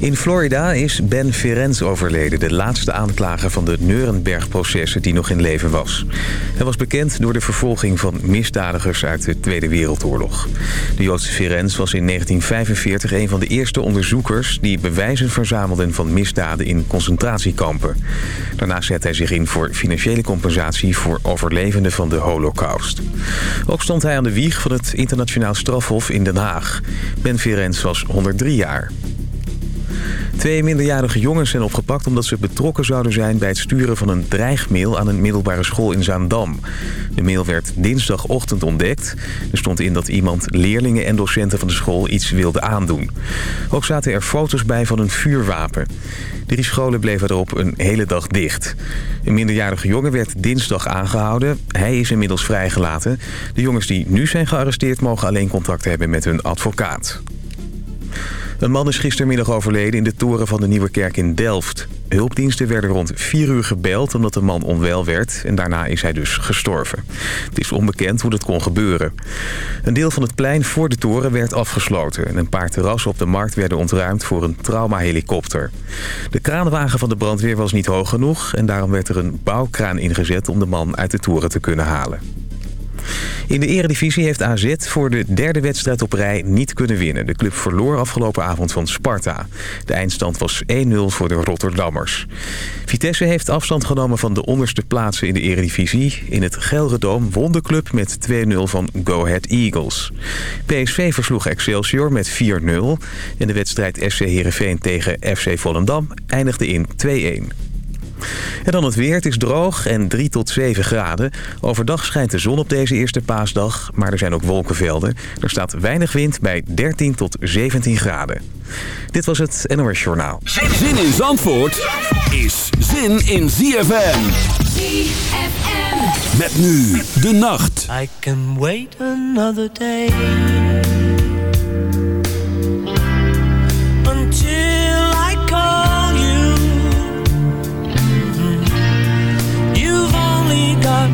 In Florida is Ben Ferenc overleden, de laatste aanklager van de Nuremberg-processen die nog in leven was. Hij was bekend door de vervolging van misdadigers uit de Tweede Wereldoorlog. De Joodse Ferenc was in 1945 een van de eerste onderzoekers die bewijzen verzamelden van misdaden in concentratiekampen. Daarna zette hij zich in voor financiële compensatie voor overlevenden van de holocaust. Ook stond hij aan de wieg van het internationaal strafhof in Den Haag. Ben Ferenc was 103 jaar. Twee minderjarige jongens zijn opgepakt omdat ze betrokken zouden zijn... bij het sturen van een dreigmail aan een middelbare school in Zaandam. De mail werd dinsdagochtend ontdekt. Er stond in dat iemand leerlingen en docenten van de school iets wilde aandoen. Ook zaten er foto's bij van een vuurwapen. Drie scholen bleven erop een hele dag dicht. Een minderjarige jongen werd dinsdag aangehouden. Hij is inmiddels vrijgelaten. De jongens die nu zijn gearresteerd mogen alleen contact hebben met hun advocaat. Een man is gistermiddag overleden in de toren van de Nieuwe Kerk in Delft. Hulpdiensten werden rond 4 uur gebeld omdat de man onwel werd en daarna is hij dus gestorven. Het is onbekend hoe dat kon gebeuren. Een deel van het plein voor de toren werd afgesloten en een paar terrassen op de markt werden ontruimd voor een traumahelikopter. De kraanwagen van de brandweer was niet hoog genoeg en daarom werd er een bouwkraan ingezet om de man uit de toren te kunnen halen. In de eredivisie heeft AZ voor de derde wedstrijd op rij niet kunnen winnen. De club verloor afgelopen avond van Sparta. De eindstand was 1-0 voor de Rotterdammers. Vitesse heeft afstand genomen van de onderste plaatsen in de eredivisie. In het Gelredoom won de club met 2-0 van Go Ahead Eagles. PSV versloeg Excelsior met 4-0. En de wedstrijd FC Heerenveen tegen FC Volendam eindigde in 2-1. En dan het weer. Het is droog en 3 tot 7 graden. Overdag schijnt de zon op deze eerste paasdag, maar er zijn ook wolkenvelden. Er staat weinig wind bij 13 tot 17 graden. Dit was het NOS Journaal. Zin in Zandvoort is zin in ZFM. ZFM. Met nu de nacht. I can wait another day.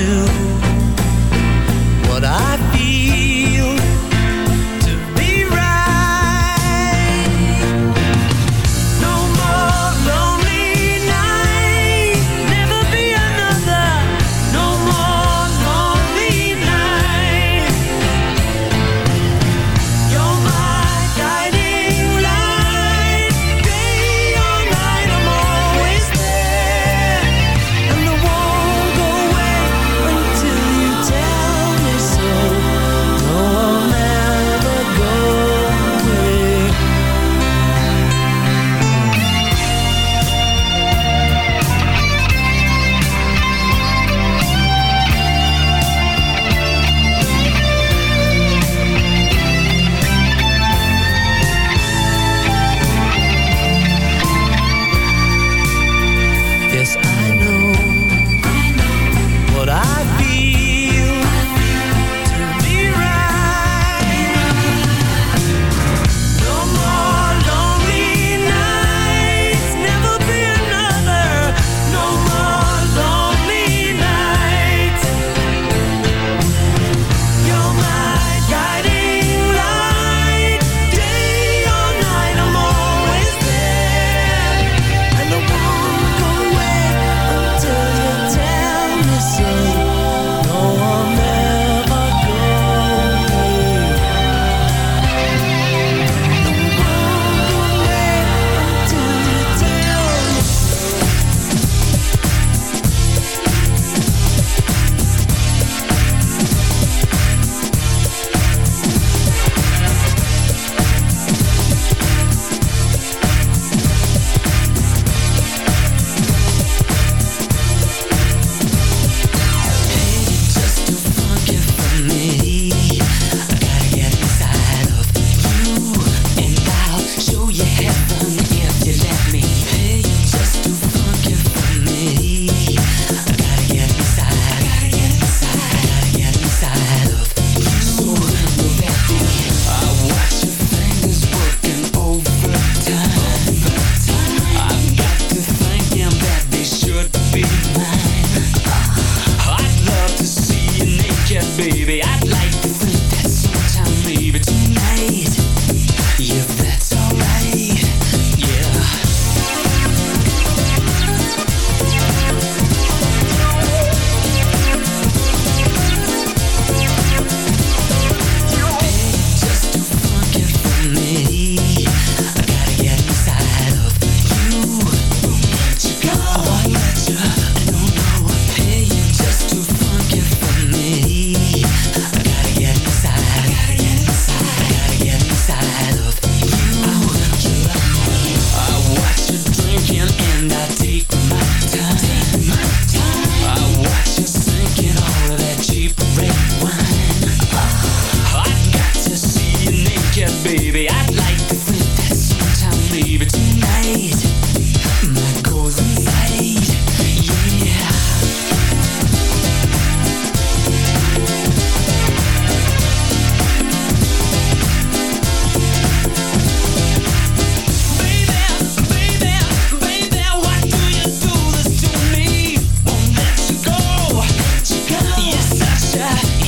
to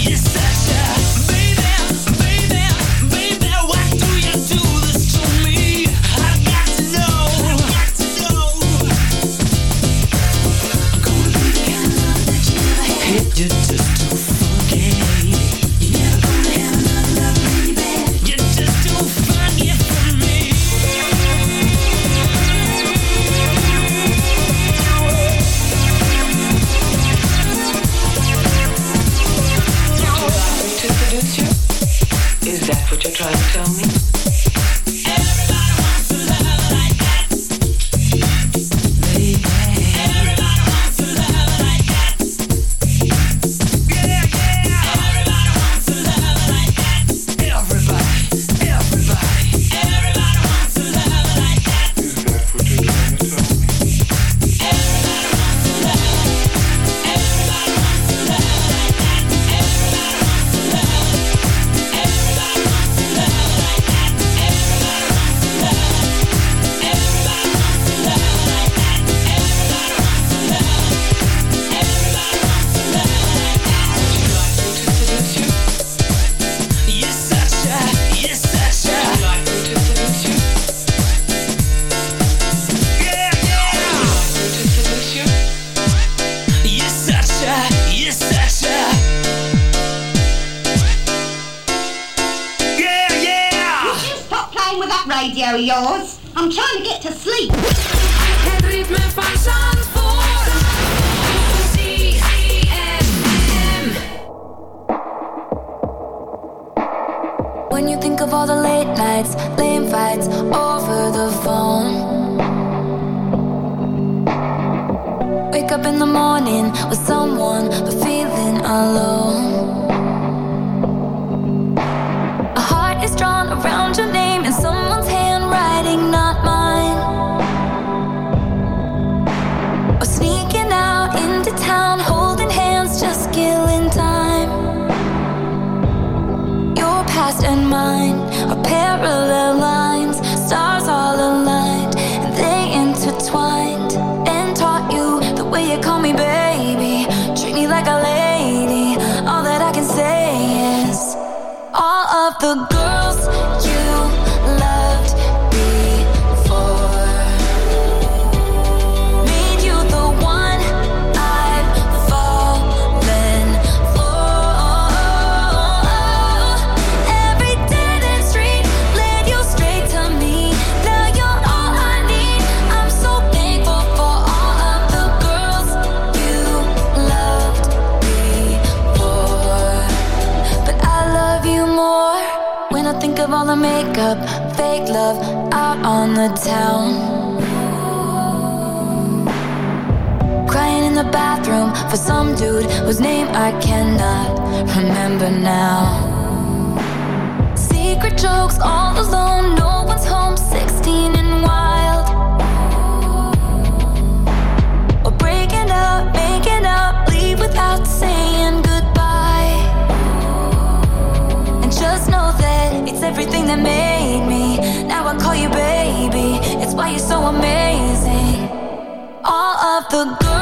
you said the morning with someone, but feeling alone. the town. Crying in the bathroom for some dude whose name I cannot remember now. Secret jokes all alone, no one's home, 16 and wild. Or breaking up, making up, leave without saying goodbye. And just know that it's everything that made me. Now I call you babe why you're so amazing. All of the good.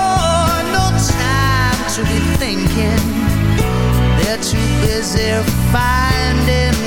too busy finding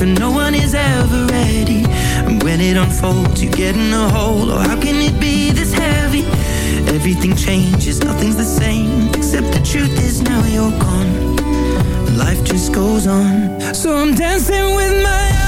And no one is ever ready. And when it unfolds, you get in a hole. Or oh, how can it be this heavy? Everything changes, nothing's the same. Except the truth is now you're gone. Life just goes on. So I'm dancing with my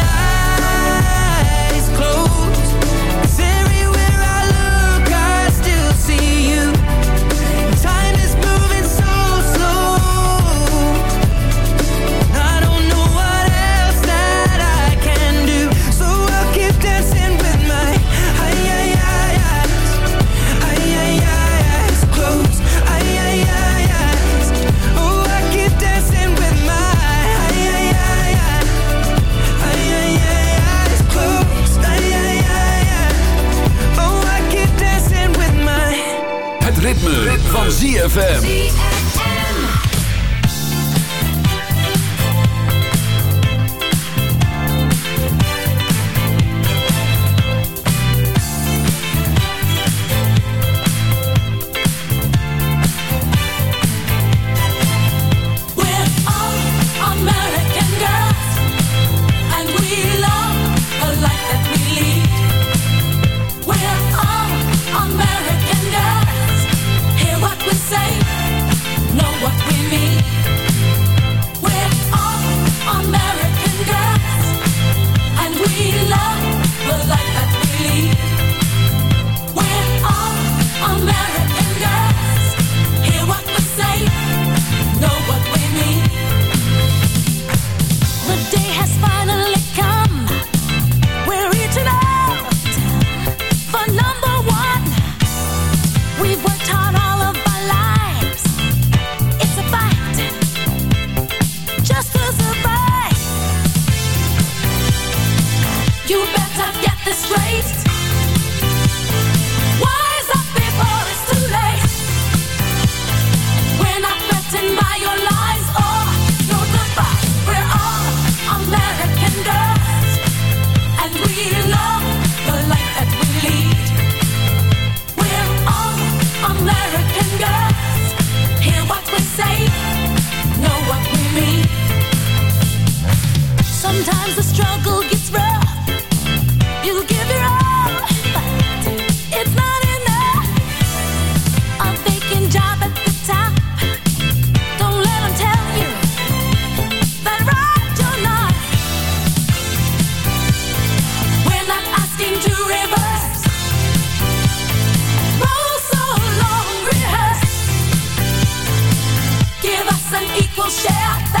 ZFM. e share.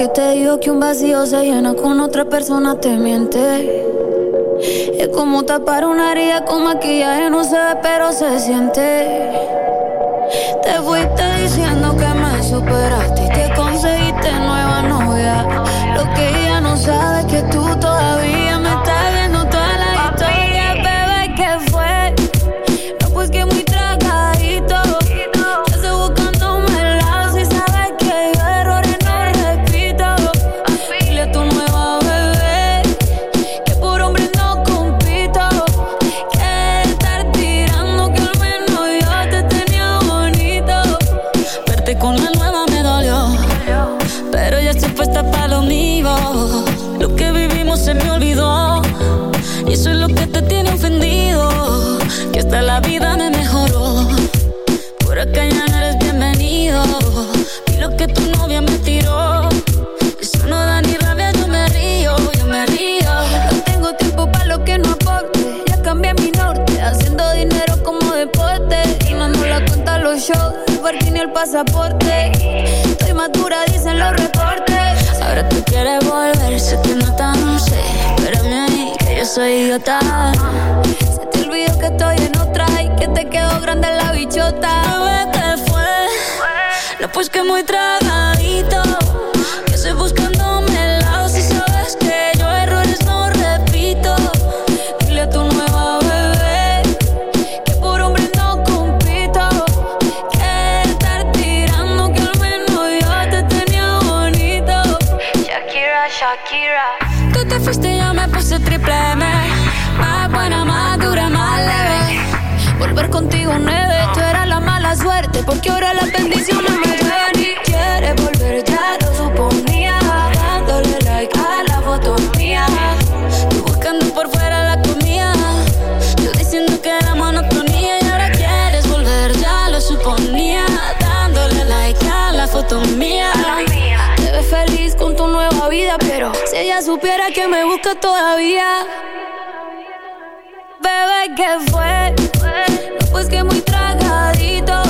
Que te dijo que un vacío se llena con otra persona te miente. Es como tapar una herida con maquillaje, no se ve, pero se siente. Pasaporte. Estoy madura, dicen los reportes. Ahora tú quieres volver, sé que no tan sé. Espérame ahí, que yo soy idiota. Se te olvidó que estoy en otra y que te quedó grande la bichota. Bebé, ¿qué fue? No, pues que muy tragadito. Que estoy buscándome Shakira, Shakira. Tú te fuiste yo me puse triple M. Más buena, más dura, más leve. Volver contigo nueve, tú eras la mala suerte Porque ahora las bendiciones me que me busca todavía Bebé, ¿qué fue? Pues que muy tragadito.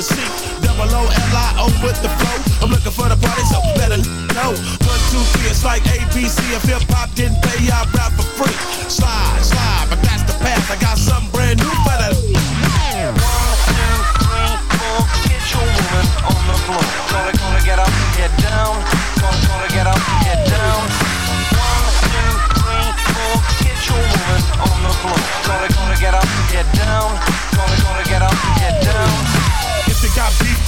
the seat. Double O L I O with the flow. I'm looking for the party, so better know. One, two, three, it's like ABC. If hip hop didn't pay, I rap for free. Slide, slide, but that's the path. I got something brand new for the. Get your woman on the floor. Gonna, gonna get up, get down. Gonna, gonna get up, get down. Get your woman on the floor. Gonna, gonna get up, get down. Gonna, gonna get up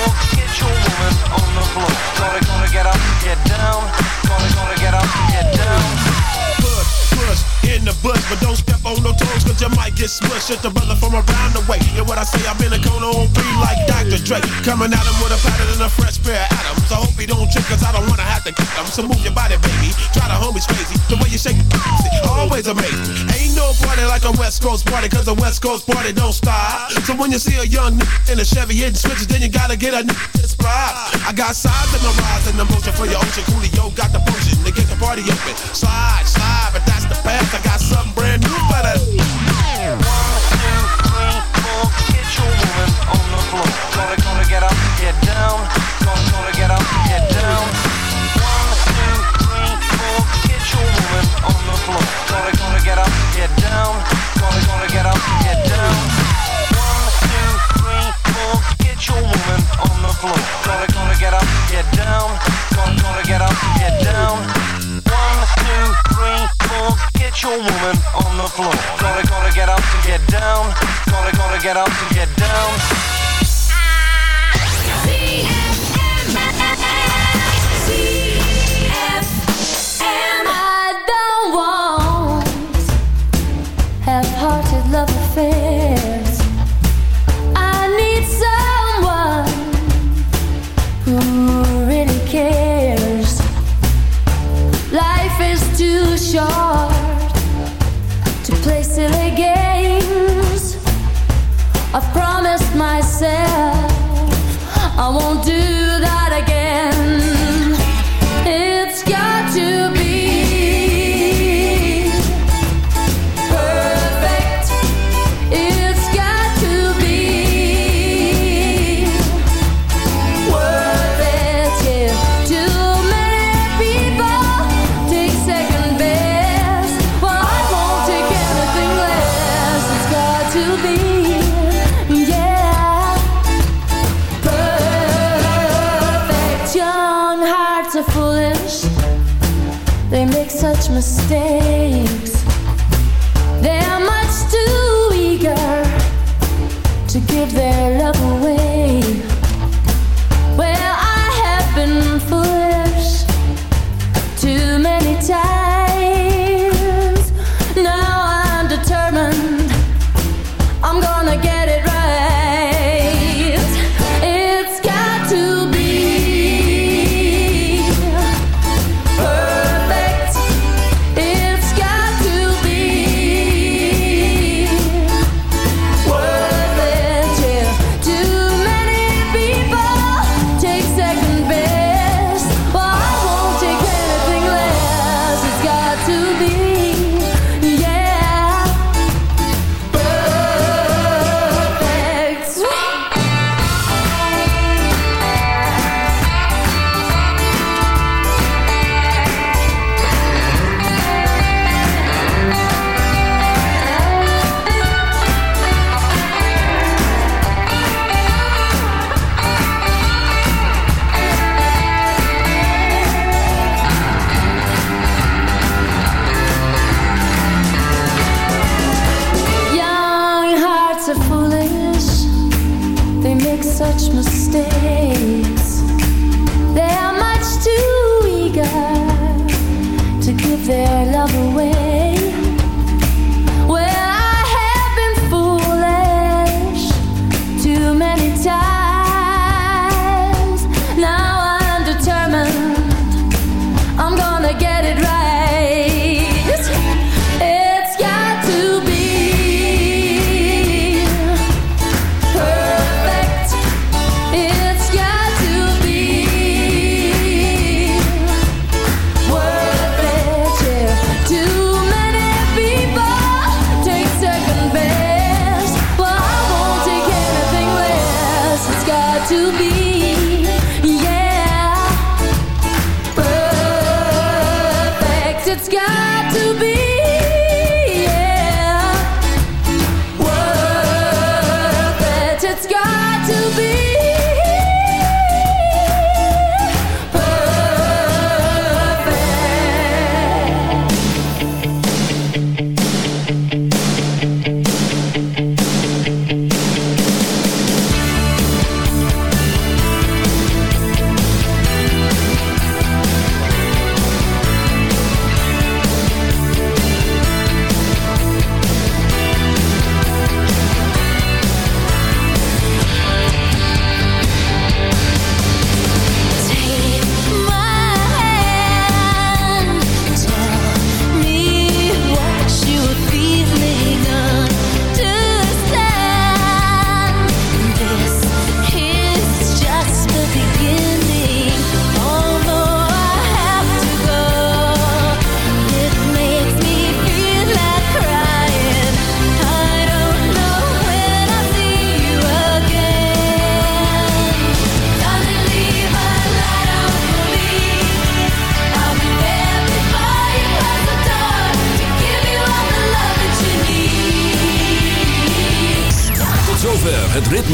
Get your woman on the floor. Gotta, gotta get up, get down. Gotta, gotta get up, get down. Push, push, cause you might get smushed. It's the brother from around the way. And what I say, I'm in a cone on three like Dr. Dre. Coming at him with a pattern and a fresh pair of atoms. I hope he don't trip, cause I don't wanna have to kick him. So move your body, baby. Try the homies crazy. The way you shake it, always amazing. Ain't no party like a West Coast party, cause a West Coast party don't stop. So when you see a young nigga in a Chevy hitting switches, then you gotta get a that's pride. I got sides in the rise and the motion for your ocean. Coolio